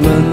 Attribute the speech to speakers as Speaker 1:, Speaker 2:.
Speaker 1: 能。